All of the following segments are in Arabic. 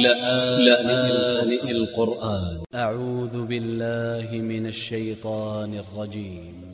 لآن القرآن. أ ع و ذ من ا ل ش ي ط ا ن ا ل ج ي م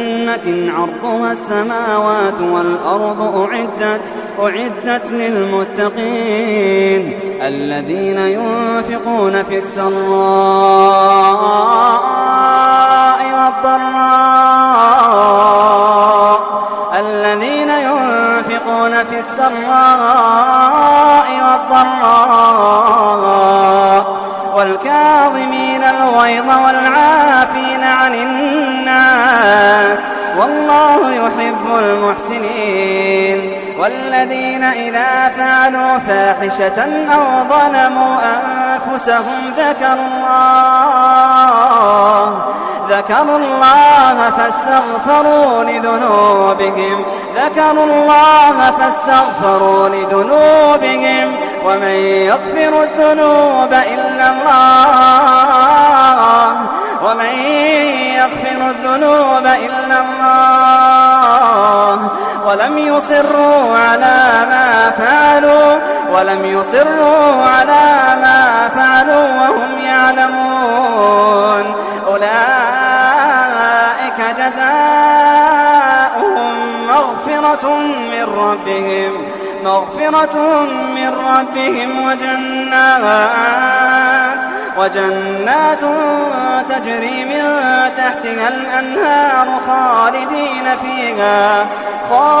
عرضها السماوات والأرض أعدت أعدت للمتقين الذين ينفقون في السراء والضراء الذين ينفقون في السراء والضراء المحسنين. والذين إذا فعلوا فاحشة أو ظلموا أنفسهم ذكروا الله ذكروا الله فاستغفروا لذنوبهم ذكروا الله فاستغفروا لذنوبهم ومن يغفر الذنوب إلا الله ومن يغفر الذنوب إلا الله. ولم يصروا على ما فعلوا ولم يصروا على ما فعلوا وهم يعلمون. أولئك جزاؤهم مغفرة من ربهم مغفرة من ربهم وجنات وجنات تجري من تحتها الأنهار خالدين فيها خالدين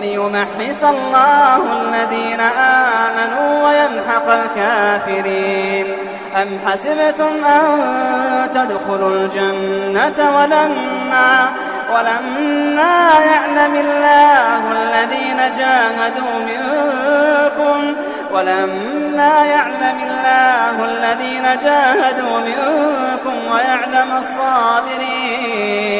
وليمحص الله الذين آمنوا ويمحق الكافرين. أم حسبتم أن تدخلوا الجنة ولما ولما يعلم الله الذين جاهدوا منكم ولما يعلم الله الذين جاهدوا منكم ويعلم الصابرين.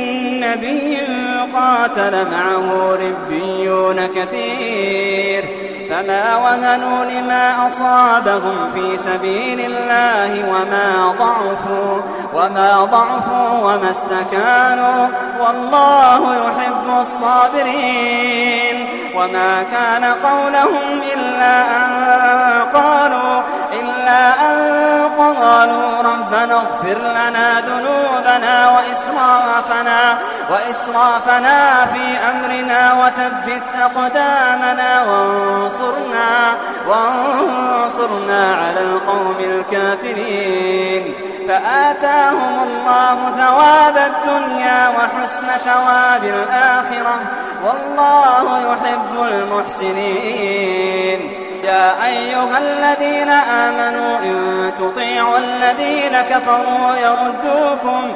نبي قاتل معه ربيون كثير فما وهنوا لما أصابهم في سبيل الله وما ضعفوا وما ضعفوا وما استكانوا والله يحب الصابرين وما كان قولهم إلا أن قالوا إلا أن قالوا ربنا اغفر لنا ذنوبنا وإسرافنا وإسرافنا في أمرنا وثبت أقدامنا وانصرنا وانصرنا على القوم الكافرين. فآتاهم الله ثواب الدنيا وحسن ثواب الآخرة والله يحب المحسنين. يا أيها الذين آمنوا إن تطيعوا الذين كفروا يردوكم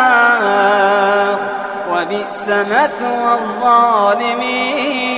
وبئس مثوى الظالمين